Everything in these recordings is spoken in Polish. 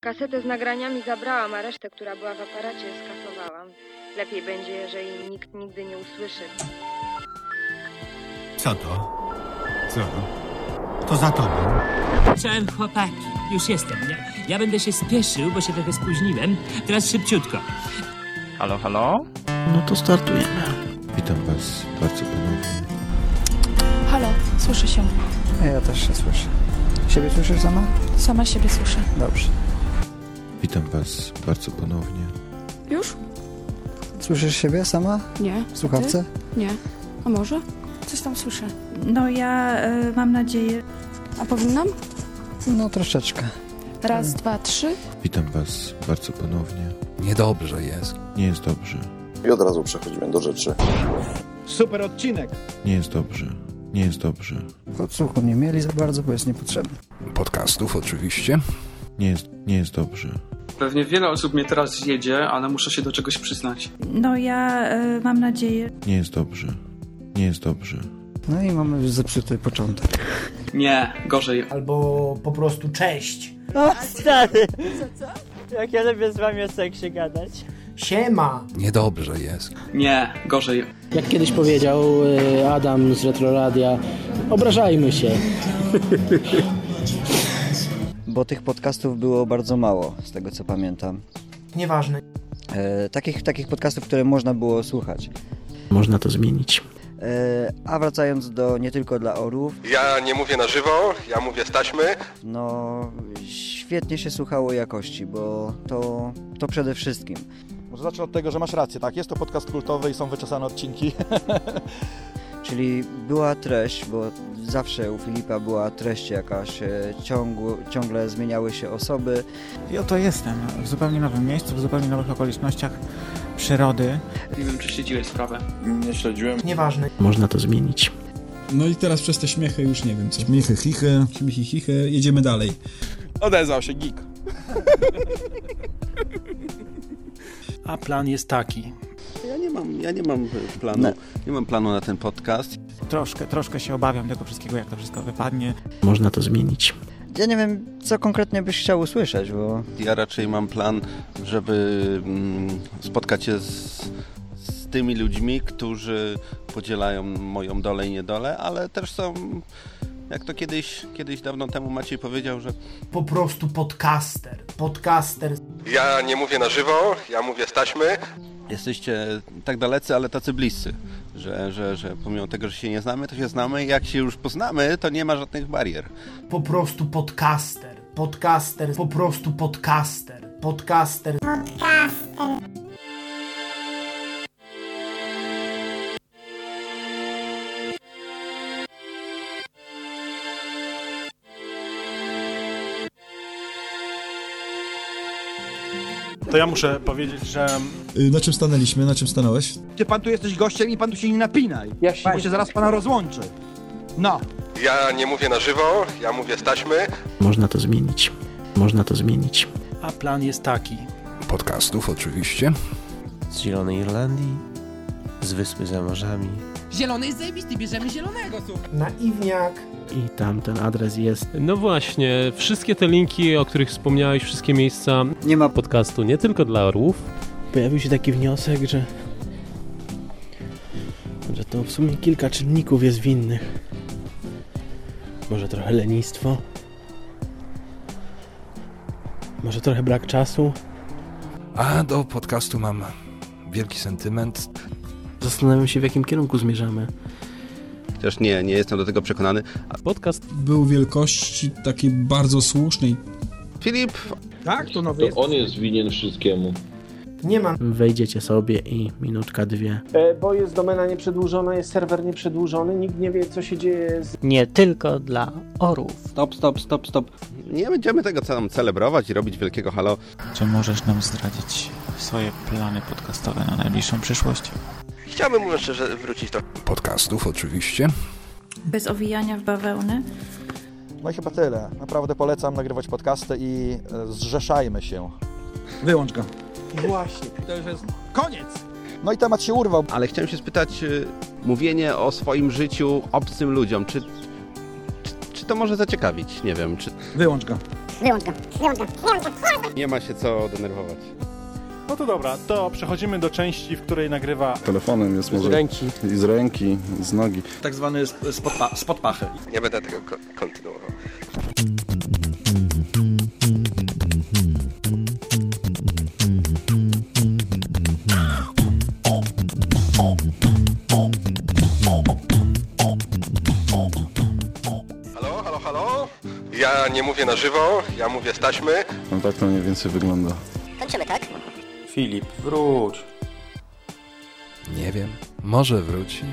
Kasetę z nagraniami zabrałam, a resztę, która była w aparacie, skasowałam. Lepiej będzie, jeżeli nikt nigdy nie usłyszy. Co to? Co? To za tobą. Czołem chłopaki, już jestem. Ja, ja będę się spieszył, bo się trochę spóźniłem. Teraz szybciutko. Halo, halo? No to startujemy. Witam Was bardzo ponownie. Halo, słyszę się. Ja też się słyszę. Siebie słyszysz sama? Sama siebie słyszę. Dobrze. Witam Was bardzo ponownie. Już? Słyszysz siebie sama? Nie. W słuchawce? Ty? Nie. A może? Coś tam słyszę. No ja y, mam nadzieję. A powinnam? No troszeczkę. Raz, dwa, trzy. Witam Was bardzo ponownie. Niedobrze jest. Nie jest dobrze. I od razu przechodzimy do rzeczy. Super odcinek. Nie jest dobrze. Nie jest dobrze. Podsłuchu nie mieli za bardzo, bo jest niepotrzebny. Podcastów oczywiście. Nie jest, nie jest dobrze. Pewnie wiele osób mnie teraz zjedzie, ale muszę się do czegoś przyznać. No ja y, mam nadzieję. Nie jest dobrze. Nie jest dobrze. No i mamy już zepsuty początek. Nie, gorzej. Albo po prostu cześć. O stary! Co, co? Jak ja lubię z wami o seksie gadać. Siema. Niedobrze jest. Nie, gorzej. Jak kiedyś powiedział y, Adam z Retroradia, obrażajmy się. Bo tych podcastów było bardzo mało, z tego co pamiętam. Nieważne. E, takich, takich podcastów, które można było słuchać. Można to zmienić. E, a wracając do nie tylko dla orłów. Ja nie mówię na żywo, ja mówię z taśmy. No, świetnie się słuchało jakości, bo to, to przede wszystkim. Może zacznę od tego, że masz rację, tak? Jest to podcast kultowy i są wyczesane odcinki. Czyli była treść, bo zawsze u Filipa była treść jakaś, ciągło, ciągle zmieniały się osoby. I oto jestem, w zupełnie nowym miejscu, w zupełnie nowych okolicznościach przyrody. Nie wiem, czy śledziłeś sprawę. Nie śledziłem. Nieważne. Można to zmienić. No i teraz przez te śmiechy już nie wiem co. Śmiechy, chichy, śmiechy, chichy, jedziemy dalej. Odezwał się geek. A plan jest taki. Ja nie mam, ja nie mam planu, No. nie mam planu na ten podcast. Troszkę, troszkę się obawiam tego wszystkiego, jak to wszystko wypadnie. Można to zmienić. Ja nie wiem, co konkretnie byś chciał usłyszeć, bo... Ja raczej mam plan, żeby mm, spotkać się z, z tymi ludźmi, którzy podzielają moją dolę i niedolę, ale też są, jak to kiedyś, kiedyś dawno temu Maciej powiedział, że Po prostu podcaster. Podcaster. Ja nie mówię na żywo, ja mówię z taśmy. Jesteście tak dalecy, ale tacy bliscy, że, że, że pomimo tego, że się nie znamy, to się znamy. Jak się już poznamy, to nie ma żadnych barier. Po prostu podcaster. Podcaster. Po prostu podcaster. Podcaster. To ja muszę powiedzieć, że Y, Na czym stanęliśmy? Na czym stanąłeś? Ty pan tu jesteś gościem i pan tu się nie napinaj. Ja się... Bo się zaraz pana rozłączy. No. Ja nie mówię na żywo, ja mówię z taśmy. Można to zmienić. Można to zmienić. A plan jest taki. Podcastów oczywiście. Z Zielonej Irlandii, z Wyspy za Morzami. Zielony jest zajebisty, bierzemy zielonego, słuchaj. Naiwniak. I tam ten adres jest. No właśnie, wszystkie te linki, o których wspomniałeś, wszystkie miejsca Nie ma podcastu, nie tylko dla orłów. Pojawił się taki wniosek, że. że to w sumie kilka czynników jest winnych. Może trochę lenistwo. Może trochę brak czasu. A do podcastu mam wielki sentyment. Zastanawiam się, w jakim kierunku zmierzamy. Chociaż nie, nie jestem do tego przekonany. Podcast Był wielkości takiej bardzo słusznej. Filip, Tak? To nowy jest? On jest winien wszystkiemu. Nie ma. Wejdziecie sobie i minutka, dwie. E, bo jest domena nieprzedłużona, jest serwer nieprzedłużony, nikt nie wie co się dzieje z... Nie tylko dla orłów. stop, stop, stop, stop. Nie będziemy tego tam celebrować i robić wielkiego halo. Czy możesz nam zdradzić swoje plany podcastowe na najbliższą przyszłość? Chciałbym, mówiąc szczerze, wrócić do Podcastów oczywiście. Bez owijania w bawełnę. No i chyba tyle. Naprawdę polecam nagrywać podcasty i e, zrzeszajmy się. Wyłącz go. Właśnie. To już jest koniec. No i temat się urwał. Ale chciałem się spytać, y, mówienie o swoim życiu obcym ludziom, czy, czy, czy to może zaciekawić? Nie wiem, czy Wyłącz go. Wyłącz go. Wyłącz go. Wyłącz go. Nie ma się co denerwować. No to dobra, to przechodzimy do części, w której nagrywa Telefonem jest może... ręki. I z ręki, i z nogi. Tak zwany spod, pa, spod pachy. Nie będę tego ko- kontynuował. Halo, halo, halo? Ja nie mówię na żywo, ja mówię z taśmy. No tak to mniej więcej wygląda. Kończymy, tak? Filip, wróć. Nie wiem, może wróci.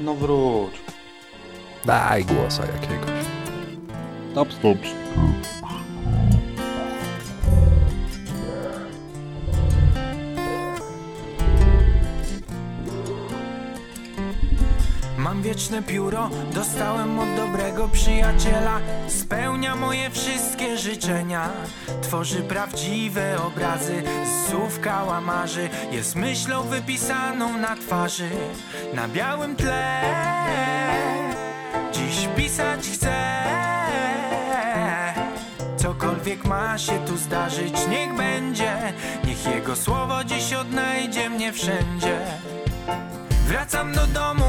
No wróć. Daj głosa jakiegoś. Stop, stop. Mam wieczne pióro, dostałem od dobrego przyjaciela. Spełnia moje wszystkie życzenia. Tworzy prawdziwe obrazy z słów kałamarzy. Jest myślą wypisaną na twarzy Na białym tle. Dziś pisać chcę. Cokolwiek ma się tu zdarzyć, niech będzie. Niech jego słowo dziś odnajdzie mnie wszędzie. Wracam do domu,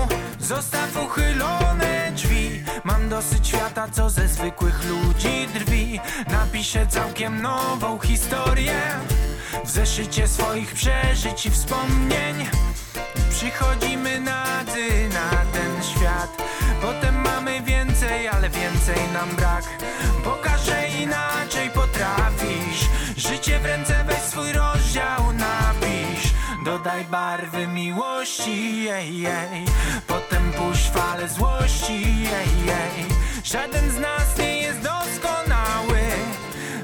zostaw uchylone drzwi. Mam dosyć świata, co ze zwykłych ludzi drwi. Napiszę całkiem nową historię. W zeszycie swoich przeżyć i wspomnień. Przychodzimy nadzy na ten świat. Potem mamy więcej, ale więcej nam brak. Pokażę inaczej potrafisz. Życie w ręce weź swój rozdział napisz. Dodaj barwy miłości, jej, jej. Puść falę złości, jej, jej. Żaden z nas nie jest doskonały.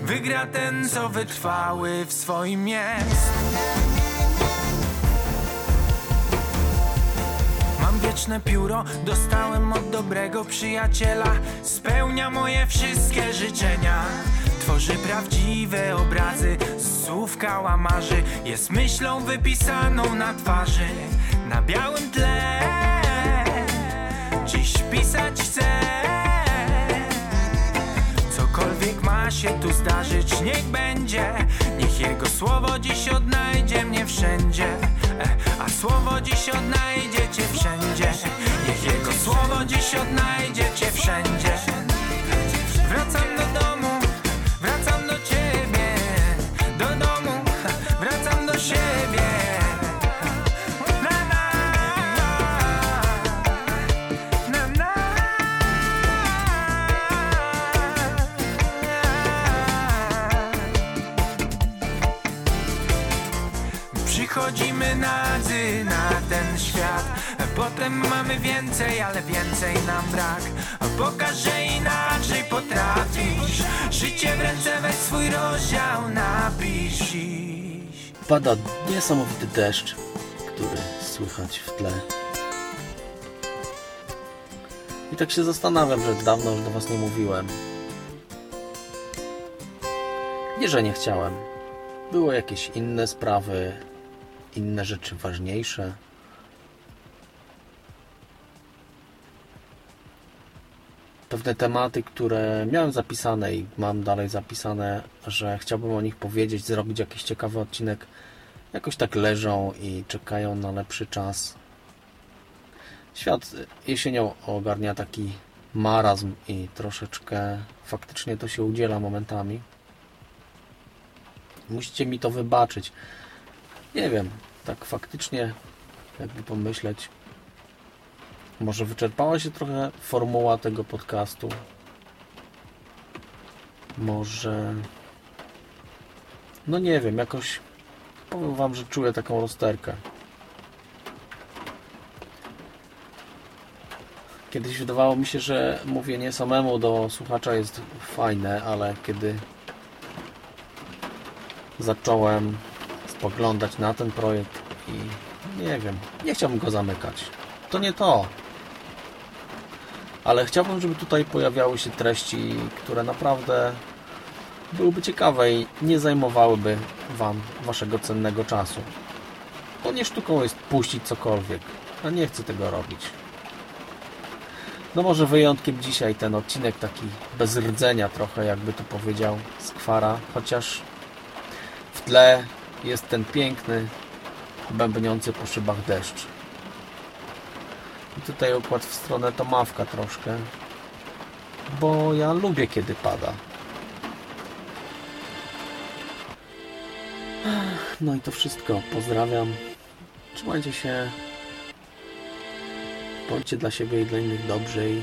Wygra ten, co wytrwały w swoim jest. Mam wieczne pióro, dostałem od dobrego przyjaciela. Spełnia moje wszystkie życzenia. Tworzy prawdziwe obrazy z słów kałamarzy Jest myślą wypisaną na twarzy. Na białym tle Dziś pisać chcę Cokolwiek ma się tu zdarzyć, niech będzie. Niech jego słowo dziś odnajdzie mnie wszędzie Więcej, ale więcej nam brak Pokażę inaczej potrafisz Życie w ręce weź swój rozdział napisz dziś. Pada niesamowity deszcz, który słychać w tle. I tak się zastanawiam, że dawno już do Was nie mówiłem. Nie, że nie chciałem. Były jakieś inne sprawy, inne rzeczy ważniejsze. Pewne tematy, które miałem zapisane i mam dalej zapisane, że chciałbym o nich powiedzieć, zrobić jakiś ciekawy odcinek, jakoś tak leżą i czekają na lepszy czas. Świat jesienią ogarnia taki marazm i troszeczkę faktycznie to się udziela momentami. Musicie mi to wybaczyć. Nie wiem, tak faktycznie, jakby pomyśleć, może wyczerpała się trochę formuła tego podcastu. Może. No nie wiem, jakoś powiem Wam, że czuję taką rozterkę. Kiedyś wydawało mi się, że mówienie samemu do słuchacza jest fajne, ale kiedy zacząłem spoglądać na ten projekt i nie wiem, nie chciałbym go zamykać. To nie to. Ale chciałbym, żeby tutaj pojawiały się treści, które naprawdę byłyby ciekawe i nie zajmowałyby Wam Waszego cennego czasu. Bo nie sztuką jest puścić cokolwiek, a nie chcę tego robić. No może wyjątkiem dzisiaj ten odcinek taki bez rdzenia trochę, jakby to powiedział Skwara, chociaż w tle jest ten piękny, bębniący po szybach deszcz. I tutaj układ w stronę Tomawka troszkę, bo ja lubię kiedy pada. No i to wszystko. Pozdrawiam. Trzymajcie się. Bądźcie dla siebie i dla innych dobrze i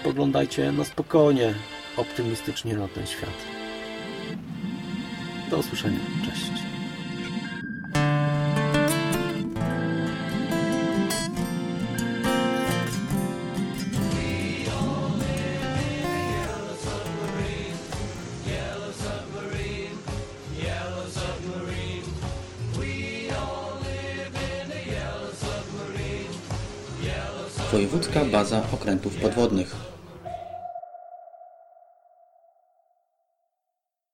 spoglądajcie na spokojnie, optymistycznie na ten świat. Do usłyszenia. Cześć. Wojewódzka Baza Okrętów Podwodnych